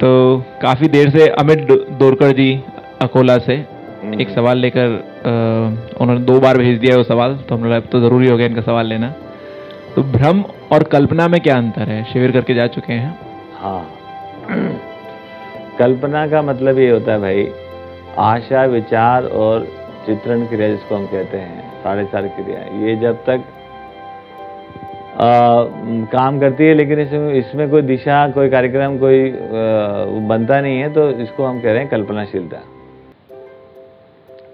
तो काफ़ी देर से अमित दोरकर जी अकोला से एक सवाल लेकर उन्होंने दो बार भेज दिया वो सवाल तो हमने लगा तो ज़रूरी हो गया इनका सवाल लेना। तो भ्रम और कल्पना में क्या अंतर है? शिविर करके जा चुके हैं। हाँ। कल्पना का मतलब ये होता है भाई आशा विचार और चित्रण क्रिया जिसको हम कहते हैं साढ़े चार क्रिया ये जब तक काम करती है लेकिन इसमें इसमें कोई दिशा कोई कार्यक्रम कोई आ, बनता नहीं है तो इसको हम कह रहे हैं कल्पनाशीलता।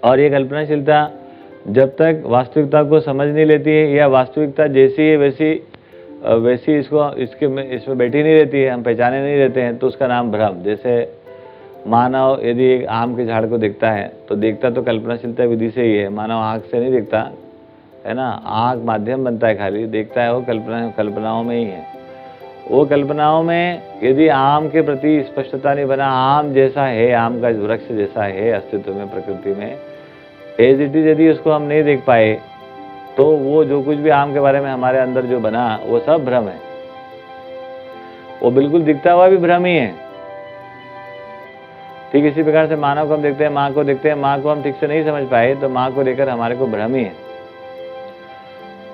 और ये कल्पनाशीलता जब तक वास्तविकता को समझ नहीं लेती है या वास्तविकता जैसी है वैसी वैसी इसको इसके में इसमें बैठी नहीं रहती है हम पहचाने नहीं रहते हैं तो उसका नाम भ्रम। जैसे मानव यदि एक आम के झाड़ को देखता है तो देखता तो कल्पनाशीलता विधि से ही है मानव आँख से नहीं देखता है ना? आँख माध्यम बनता है खाली, देखता है वो कल्पना, कल्पनाओं में ही है। वो कल्पनाओं में यदि आम के प्रति स्पष्टता नहीं बना, आम जैसा है, आम का वृक्ष जैसा है अस्तित्व में, प्रकृति में एज इट इज़ यदि उसको हम नहीं देख पाए तो वो जो कुछ भी आम के बारे में हमारे अंदर जो बना, वो सब भ्रम है। वो बिल्कुल दिखता हुआ भी भ्रम ही है। ठीक इसी प्रकार से मानव को हम देखते हैं, माँ को देखते हैं। माँ को हम ठीक से नहीं समझ पाए तो माँ को लेकर हमारे को भ्रम ही है।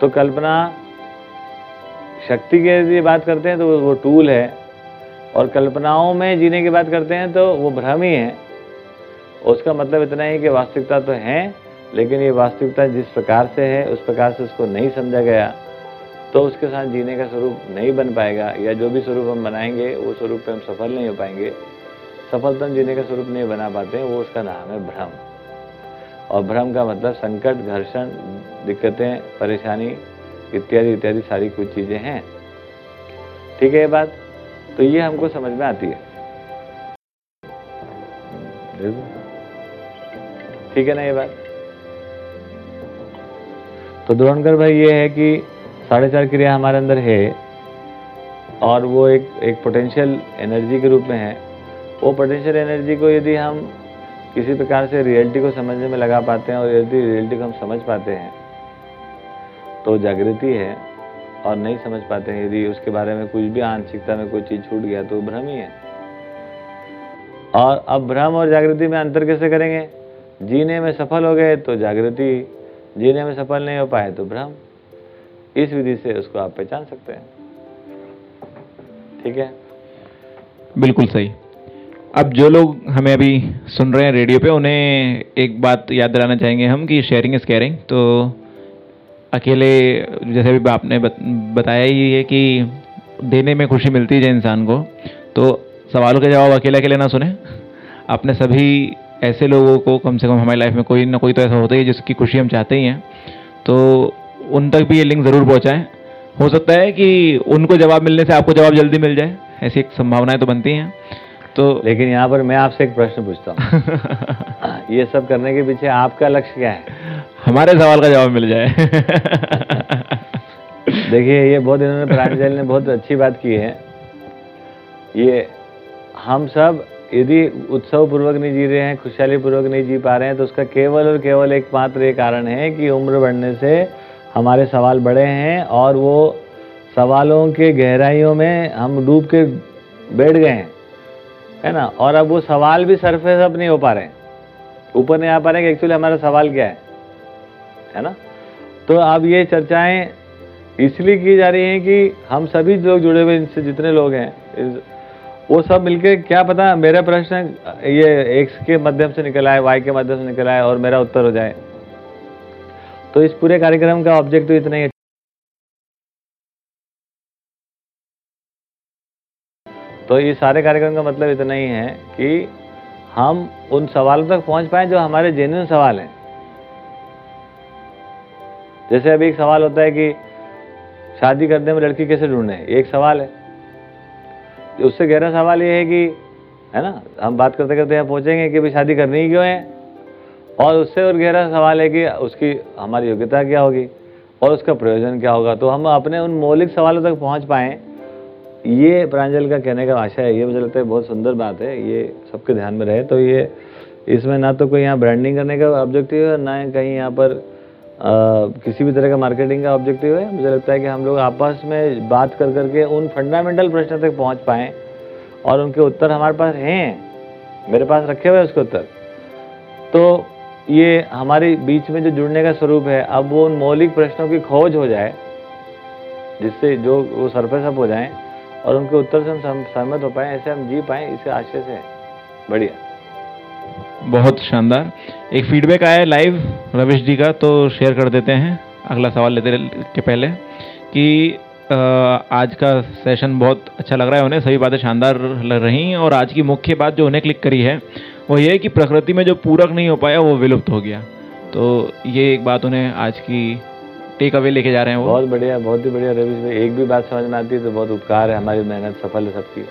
तो कल्पना शक्ति के लिए बात करते हैं तो वो- टूल है। और कल्पनाओं में जीने की बात करते हैं तो वो भ्रम ही है। उसका मतलब इतना ही कि वास्तविकता तो है, लेकिन ये वास्तविकता जिस प्रकार से है, उस प्रकार से उसको नहीं समझा गया तो उसके साथ जीने का स्वरूप नहीं बन पाएगा, या जो भी स्वरूप हम बनाएँगे, वो स्वरूप पे हम सफल नहीं हो पाएँगे। सफलता हम जीने का स्वरूप नहीं बना पाते, वो उसका नाम है भ्रम। और भ्रम का मतलब संकट, घर्षण, दिक्कतें, परेशानी इत्यादि इत्यादि सारी कुछ चीज़ें हैं। ठीक है ये बात? तो ये हमको समझ में आती है। ठीक है ना ये बात? तो द्रोणकर भाई ये है कि साढ़े चार क्रिया हमारे अंदर है और वो एक एक पोटेंशियल एनर्जी के रूप में है। वो पोटेंशियल एनर्जी को यदि हम किसी प्रकार से रियलिटी को समझने में लगा पाते हैं और यदि रियलिटी को हम समझ पाते हैं तो जागृति है और नहीं समझ पाते हैं। यदि उसके बारे में कुछ भी आंशिकता में कोई चीज़ छूट गया तो भ्रम ही है। और अब भ्रम और जागृति में अंतर कैसे करेंगे? जीने में सफल हो गए तो जागृति, जीने में सफल नहीं हो पाए तो भ्रम। इस विधि से उसको आप पहचान सकते हैं। ठीक है? बिल्कुल सही। अब जो लोग हमें अभी सुन रहे हैं रेडियो पे उन्हें एक बात याद दिलाना चाहेंगे हम कि शेयरिंग इज़ केयरिंग तो अकेले जैसे अभी आपने बत, बताया ही है कि देने में खुशी मिलती है इंसान को तो सवालों के जवाब अकेले अकेले ना सुने। आपने सभी ऐसे लोगों को कम से कम हमारी लाइफ में कोई ना कोई तो ऐसा होता ही है जिसकी खुशी हम चाहते ही हैं। तो उन तक भी ये लिंक ज़रूर पहुँचाएँ। हो सकता है कि उनको जवाब मिलने से आपको जवाब जल्दी मिल जाए। ऐसी एक संभावनाएँ तो बनती हैं। तो लेकिन यहाँ पर मैं आपसे एक प्रश्न पूछता हूँ। ये सब करने के पीछे आपका लक्ष्य क्या है? हमारे सवाल का जवाब मिल जाए। देखिए ये बहुत इन्होंने प्रांजल ने बहुत अच्छी बात की है। ये हम सब यदि उत्सव पूर्वक नहीं जी रहे हैं खुशहाली पूर्वक नहीं जी पा रहे हैं तो उसका केवल और केवल एक मात्र ये कारण है कि उम्र बढ़ने से हमारे सवाल बड़े हैं और वो सवालों के गहराइयों में हम डूब के बैठ गए हैं। है ना? और अब वो सवाल भी सरफेस अप नहीं हो पा रहे हैं। ऊपर नहीं आ पा रहे हैं कि एक्चुअली हमारा सवाल क्या है? है ना? तो अब ये चर्चाएँ इसलिए की जा रही हैं कि हम सभी लोग जुड़े हुए, इनसे जितने लोग हैं वो सब मिलके क्या पता मेरा प्रश्न ये एक्स के माध्यम से निकल आए वाई के माध्यम से निकला है और मेरा उत्तर हो जाए। तो इस पूरे कार्यक्रम का ऑब्जेक्टिव इतना ही। तो ये सारे कार्यक्रम का मतलब इतना ही है कि हम उन सवालों तक पहुँच पाए जो हमारे जेन्यून सवाल हैं। जैसे अभी एक सवाल होता है कि शादी करने में लड़की कैसे ढूंढे? ये एक सवाल है। उससे गहरा सवाल ये है कि, है ना, हम बात करते करते यहाँ पहुँचेंगे कि भाई शादी करनी ही क्यों है? और उससे और गहरा सवाल है कि उसकी हमारी योग्यता क्या होगी? और उसका प्रयोजन क्या होगा? तो हम अपने उन मौलिक सवालों तक पहुँच पाएँ ये प्रांजल का कहने का आशा है ये मुझे लगता है बहुत सुंदर बात है ये सबके ध्यान में रहे तो ये इसमें ना तो कोई यहाँ ब्रांडिंग करने का ऑब्जेक्टिव है ना कहीं यहाँ पर आ, किसी भी तरह का मार्केटिंग का ऑब्जेक्टिव है। मुझे लगता है कि हम लोग आपस में बात कर करके उन फंडामेंटल प्रश्न तक पहुँच पाएँ और उनके उत्तर हमारे पास हैं मेरे पास रखे हुए उसके उत्तर। तो ये हमारे बीच में जो जुड़ने का स्वरूप है अब वो उन मौलिक प्रश्नों की खोज हो जाए जिससे जो वो सरफेस अप हो जाएँ और उनके उत्तर से हम सहमत हो पाए, ऐसे हम जी पाए, इसे आशय से बढ़िया। बहुत शानदार। एक फीडबैक आया है लाइव रविश जी का तो शेयर कर देते हैं। अगला सवाल लेते के पहले कि आज का सेशन बहुत अच्छा लग रहा है उन्हें, सभी बातें शानदार लग रही और आज की मुख्य बात जो उन्हें क्लिक करी है, वो ये कि प्रकृति में जो पूरक नहीं हो पाया, वो विलुप्त हो गया। तो ये एक बात उन्हें आज की टेक अवे लेके जा रहे हैं वो। बहुत बढ़िया, बहुत ही बढ़िया रविश भाई। एक भी बात समझ में आती है तो बहुत उपकार है, हमारी मेहनत सफल है सबकी।